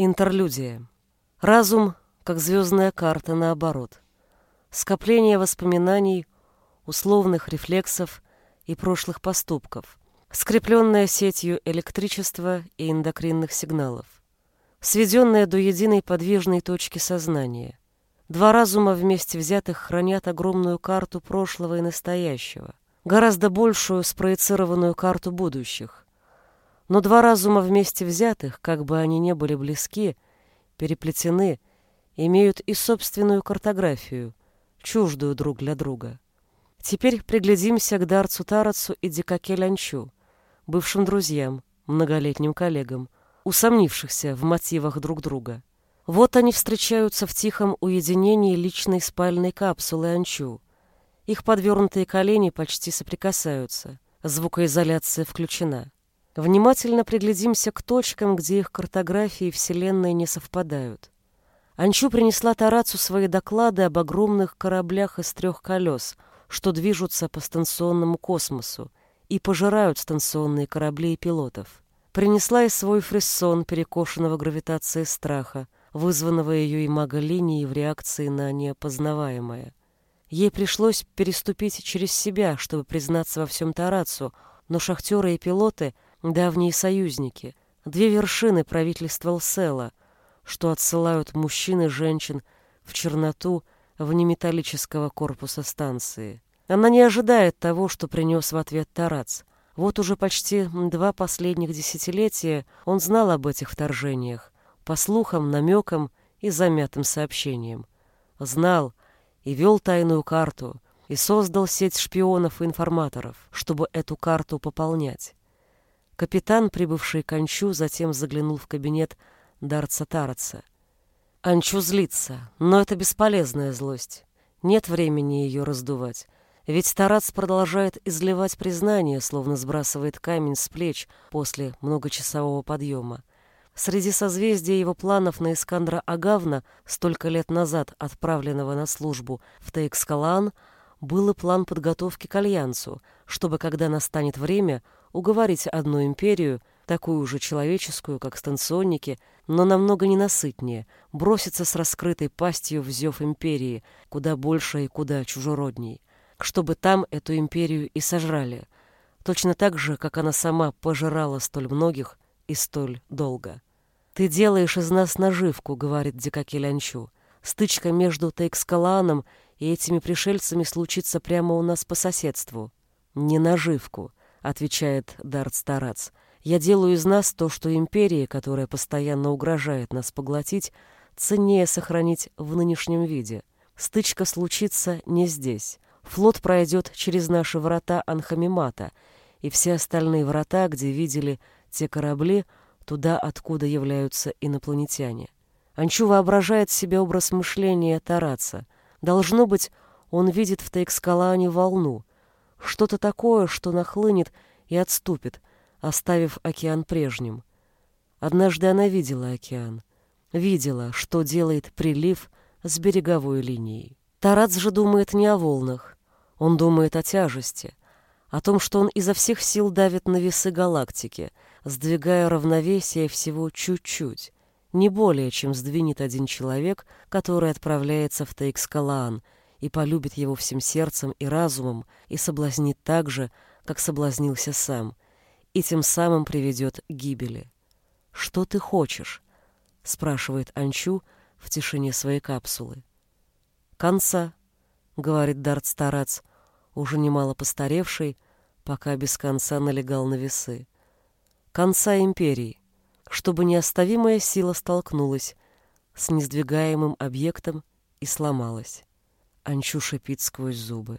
Интерлюдия. Разум, как звездная карта, наоборот. Скопление воспоминаний, условных рефлексов и прошлых поступков, скрепленное сетью электричества и эндокринных сигналов, сведенное до единой подвижной точки сознания. Два разума вместе взятых хранят огромную карту прошлого и настоящего, гораздо большую спроецированную карту будущих, но два разума вместе взятых, как бы они ни были близки, переплетены, имеют и собственную картографию, чуждую друг для друга. Теперь приглядимся к Дарцу Тарацу и Дикаке Лянчу, бывшим друзьям, многолетним коллегам, усомнившихся в мотивах друг друга. Вот они встречаются в тихом уединении личной спальной капсулы Анчу. Их подвернутые колени почти соприкасаются. Звукоизоляция включена. Внимательно приглядимся к точкам, где их картографии Вселенной не совпадают. Анчу принесла Тарацу свои доклады об огромных кораблях из трех колес, что движутся по станционному космосу и пожирают станционные корабли и пилотов. Принесла и свой фриссон перекошенного гравитацией страха, вызванного ее имаго-линией в реакции на неопознаваемое. Ей пришлось переступить через себя, чтобы признаться во всем Тарацу, но шахтеры и пилоты — давние союзники, две вершины правительства Лсела, что отсылают мужчин и женщин в черноту вне металлического корпуса станции. Она не ожидает того, что принес в ответ Тарац. Вот уже почти два последних десятилетия он знал об этих вторжениях, по слухам, намекам и замятым сообщениям. Знал и вел тайную карту, и создал сеть шпионов и информаторов, чтобы эту карту пополнять. Капитан, прибывший к Анчу, затем заглянул в кабинет Дарца Тараца. Анчу злится, но это бесполезная злость. Нет времени ее раздувать. Ведь Тарац продолжает изливать признание, словно сбрасывает камень с плеч после многочасового подъема. Среди созвездия его планов на Искандра Агавна, столько лет назад отправленного на службу в Тейкскалан, был и план подготовки к альянсу, чтобы, когда настанет время, уговорить одну империю, такую же человеческую, как станционники, но намного ненасытнее, броситься с раскрытой пастью в зев империи, куда больше и куда чужеродней, чтобы там эту империю и сожрали, точно так же, как она сама пожирала столь многих и столь долго. «Ты делаешь из нас наживку», — говорит Дикаки Лянчу. «Стычка между Тейкскалааном и этими пришельцами случится прямо у нас по соседству. Не наживку, — отвечает Дарт Старац. «Я делаю из нас то, что империя, которая постоянно угрожает нас поглотить, ценнее сохранить в нынешнем виде. Стычка случится не здесь. Флот пройдет через наши врата Анхамимата, и все остальные врата, где видели те корабли, туда, откуда являются инопланетяне. Анчу воображает себе образ мышления Тараца. Должно быть, он видит в Тейкскалане волну, что-то такое, что нахлынет и отступит, оставив океан прежним. Однажды она видела океан. Видела, что делает прилив с береговой линией. Тарац же думает не о волнах. Он думает о тяжести, о том, что он изо всех сил давит на весы галактики, сдвигая равновесие всего чуть-чуть, не более, чем сдвинет один человек, который отправляется в Тейкскалаан — и полюбит его всем сердцем и разумом, и соблазнит так же, как соблазнился сам, и тем самым приведет к гибели. «Что ты хочешь?» — спрашивает Анчу в тишине своей капсулы. «Конца», — говорит Дарт Старац, уже немало постаревший, пока без конца налегал на весы. «Конца империи, чтобы неоставимая сила столкнулась с несдвигаемым объектом и сломалась». Анчу шипит сквозь зубы.